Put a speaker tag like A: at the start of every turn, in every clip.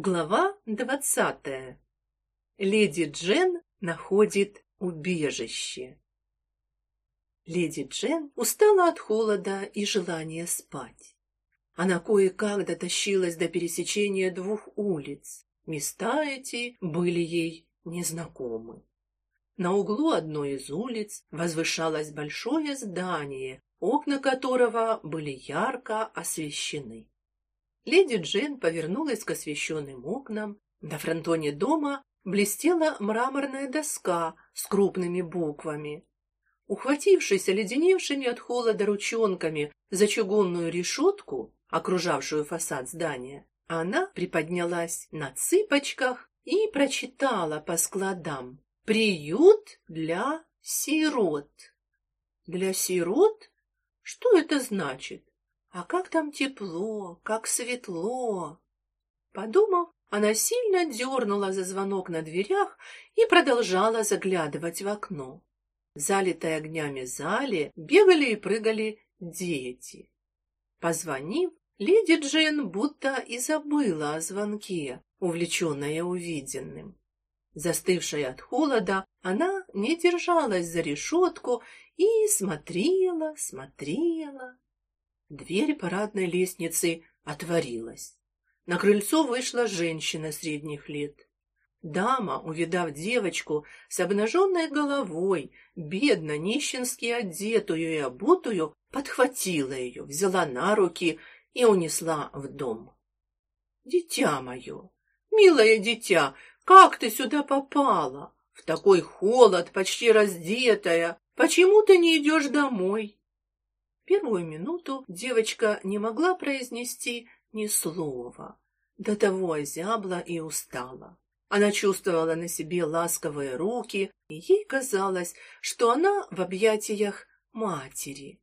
A: Глава двадцатая. Леди Джен находит убежище. Леди Джен устала от холода и желания спать. Она кое-как дотащилась до пересечения двух улиц. Места эти были ей незнакомы. На углу одной из улиц возвышалось большое здание, окна которого были ярко освещены. Леди Джен повернулась к освещенным окнам. На фронтоне дома блестела мраморная доска с крупными буквами. Ухватившись оледеневшими от холода ручонками за чугунную решетку, окружавшую фасад здания, она приподнялась на цыпочках и прочитала по складам «Приют для сирот». «Для сирот? Что это значит?» А как там тепло, как светло. Подумав, она сильно дернула за звонок на дверях и продолжала заглядывать в окно. В залитой огнями зале бегали и прыгали дети. Позвонив, леди Джен будто и забыла о звонке, увлеченная увиденным. Застывшая от холода, она не держалась за решетку и смотрела, смотрела. Дверь парадной лестницы отворилась. На крыльцо вышла женщина средних лет. Дама, увидав девочку с обнаженной головой, бедно нищенски одетую и обутую, подхватила ее, взяла на руки и унесла в дом. Дитя мое, милое дитя, как ты сюда попала? В такой холод, почти раздетая. Почему ты не идешь домой? Первую минуту девочка не могла произнести ни слова. До того озябла и устала. Она чувствовала на себе ласковые руки, и ей казалось, что она в объятиях матери.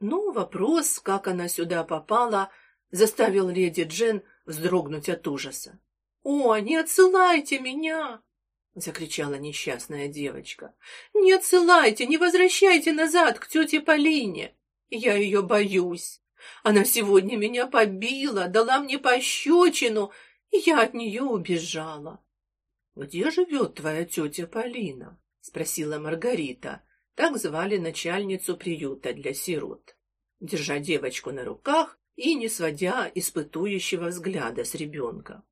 A: Но вопрос, как она сюда попала, заставил леди Джен вздрогнуть от ужаса. «О, не отсылайте меня!» — закричала несчастная девочка. «Не отсылайте, не возвращайте назад к тете Полине!» Я ее боюсь. Она сегодня меня побила, дала мне пощечину, и я от нее убежала. Где живет твоя тетя Полина? спросила Маргарита. Так звали начальницу приюта для сирот. Держа девочку на руках и не сводя испытующего взгляда с ребенка.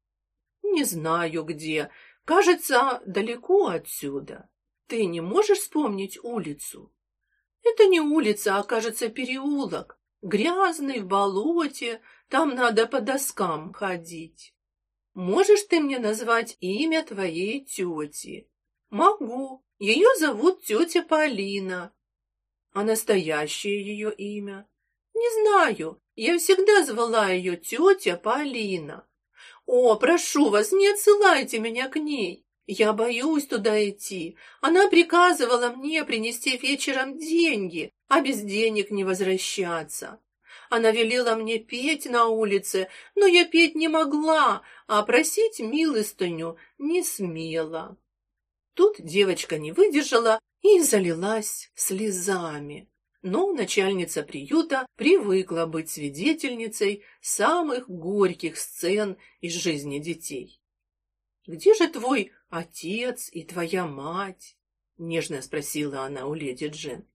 A: Не знаю где, кажется, далеко отсюда. Ты не можешь вспомнить улицу? Это не улица, а, кажется, переулок. Грязный, в болоте, там надо по доскам ходить. Можешь ты мне назвать имя твоей тети? Могу. Ее зовут тетя Полина. А настоящее ее имя? Не знаю. Я всегда звала ее тетя Полина. О, прошу вас, не отсылайте меня к ней. Я боюсь туда идти. Она приказывала мне принести вечером деньги, а без денег не возвращаться. Она велела мне петь на улице, но я петь не могла, а просить милостыню не смела. Тут девочка не выдержала и залилась слезами. Но начальница приюта привыкла быть свидетельницей самых горьких сцен из жизни детей. Где же твой отец и твоя мать? нежно спросила она у леди Джен.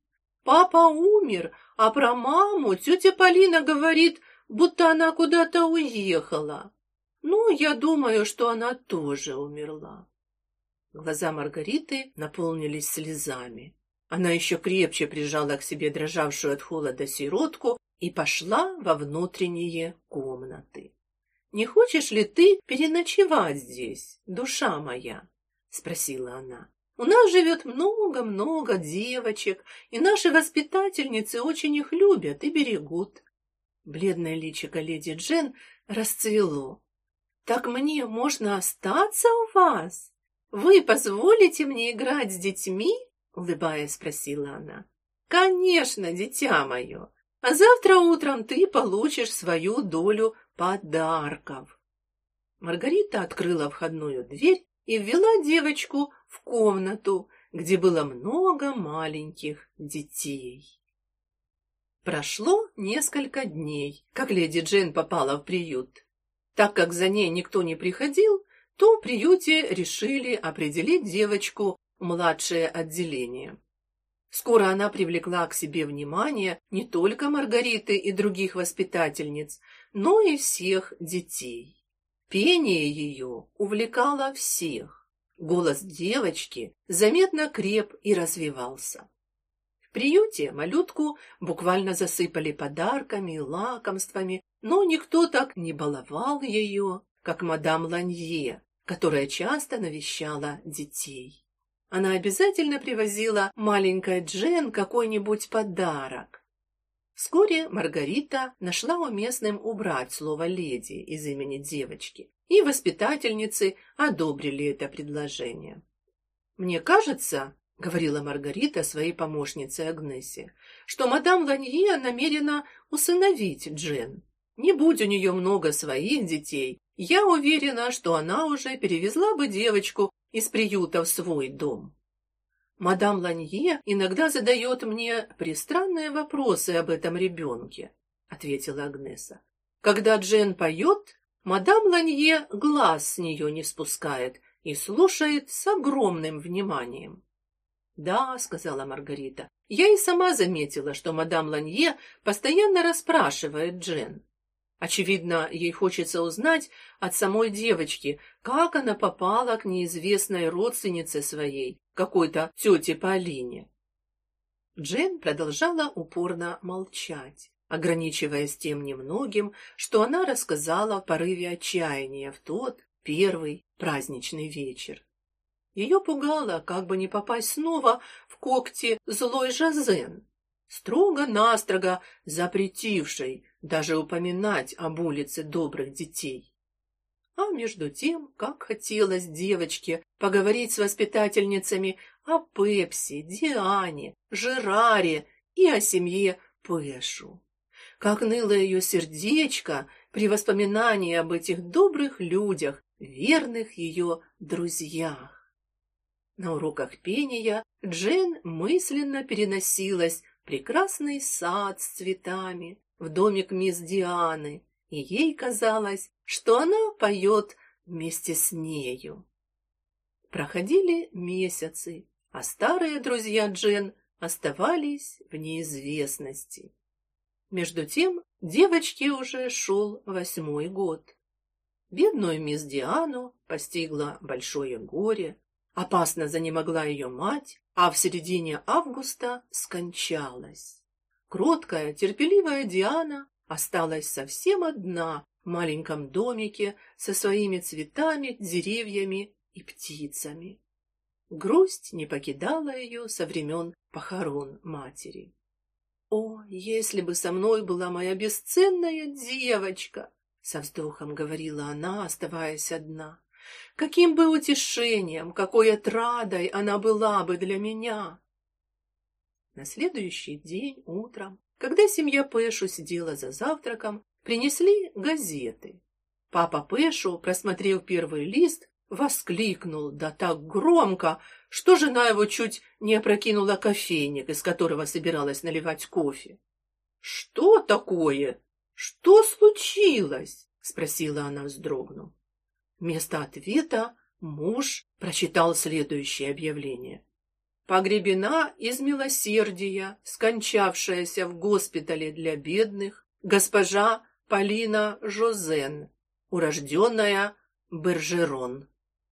A: Папа умер, а про маму тетя Полина говорит, будто она куда-то уехала. Ну, я думаю, что она тоже умерла. Глаза Маргариты наполнились слезами. Она еще крепче прижала к себе дрожавшую от холода сиротку и пошла во внутренние комнаты. Не хочешь ли ты переночевать здесь, душа моя? спросила она. У нас живет много-много девочек, и наши воспитательницы очень их любят и берегут. Бледное личико леди Джен расцвело. Так мне можно остаться у вас? Вы позволите мне играть с детьми? улыбаясь, спросила она. Конечно, дитя мое. А завтра утром ты получишь свою долю подарков. Маргарита открыла входную дверь и ввела девочку в комнату, где было много маленьких детей. Прошло несколько дней, как леди Джейн попала в приют. Так как за ней никто не приходил, то в приюте решили определить девочку в младшее отделение. Скоро она привлекла к себе внимание не только Маргариты и других воспитательниц, но и всех детей. Пение ее увлекало всех. Голос девочки заметно креп и развивался. В приюте малютку буквально засыпали подарками и лакомствами, но никто так не баловал ее, как мадам Ланье, которая часто навещала детей. Она обязательно привозила маленькой Джен какой-нибудь подарок. Вскоре Маргарита нашла уместным убрать слово леди из имени девочки, и воспитательницы одобрили это предложение. Мне кажется, говорила Маргарита своей помощнице Агнесе, что мадам Ланье намерена усыновить Джен. Не будь у нее много своих детей, я уверена, что она уже перевезла бы девочку из приюта в свой дом. Мадам Ланье иногда задает мне пристранные вопросы об этом ребенке, ответила Агнеса. Когда Джен поет, мадам Ланье глаз с нее не спускает и слушает с огромным вниманием. Да, сказала Маргарита. Я и сама заметила, что мадам Ланье постоянно расспрашивает Джен. Очевидно, ей хочется узнать от самой девочки, как она попала к неизвестной родственнице своей, какой-то тете Полине. Джен продолжала упорно молчать, ограничиваясь тем немногим, что она рассказала в порыве отчаяния в тот первый праздничный вечер. Ее пугало, как бы не попасть снова в когти злой Жазен, строго-настрого запретившей даже упоминать об улице добрых детей. А между тем, как хотелось девочке поговорить с воспитательницами о Пепси, Диане, Жераре и о семье Пэшу. Как ныло ее сердечко при воспоминании об этих добрых людях, верных ее друзьях. На уроках пения Джен мысленно переносилась в прекрасный сад с цветами, в домик мисс Дианы, и ей казалось, что она поет вместе с нею. Проходили месяцы, а старые друзья Джен оставались в неизвестности. Между тем девочке уже шел восьмой год. Бедную мисс Диану постигло большое горе, опасно занемогла ее мать, а в середине августа скончалась. Кроткая, терпеливая Диана осталась совсем одна в маленьком домике со своими цветами, деревьями и птицами. Грусть не покидала ее со времен похорон матери. О, если бы со мной была моя бесценная девочка, со вздохом говорила она, оставаясь одна. Каким бы утешением, какой отрадой она была бы для меня. На следующий день утром, когда семья Пэшу сидела за завтраком, принесли газеты. Папа Пэшу, просмотрев первый лист, воскликнул да так громко, что жена его чуть не опрокинула кофейник, из которого собиралась наливать кофе. Что такое? Что случилось? спросила она вздрогнув. Вместо ответа муж прочитал следующее объявление: погребена из милосердия, скончавшаяся в госпитале для бедных, госпожа Полина Жозен, урожденная Бержерон.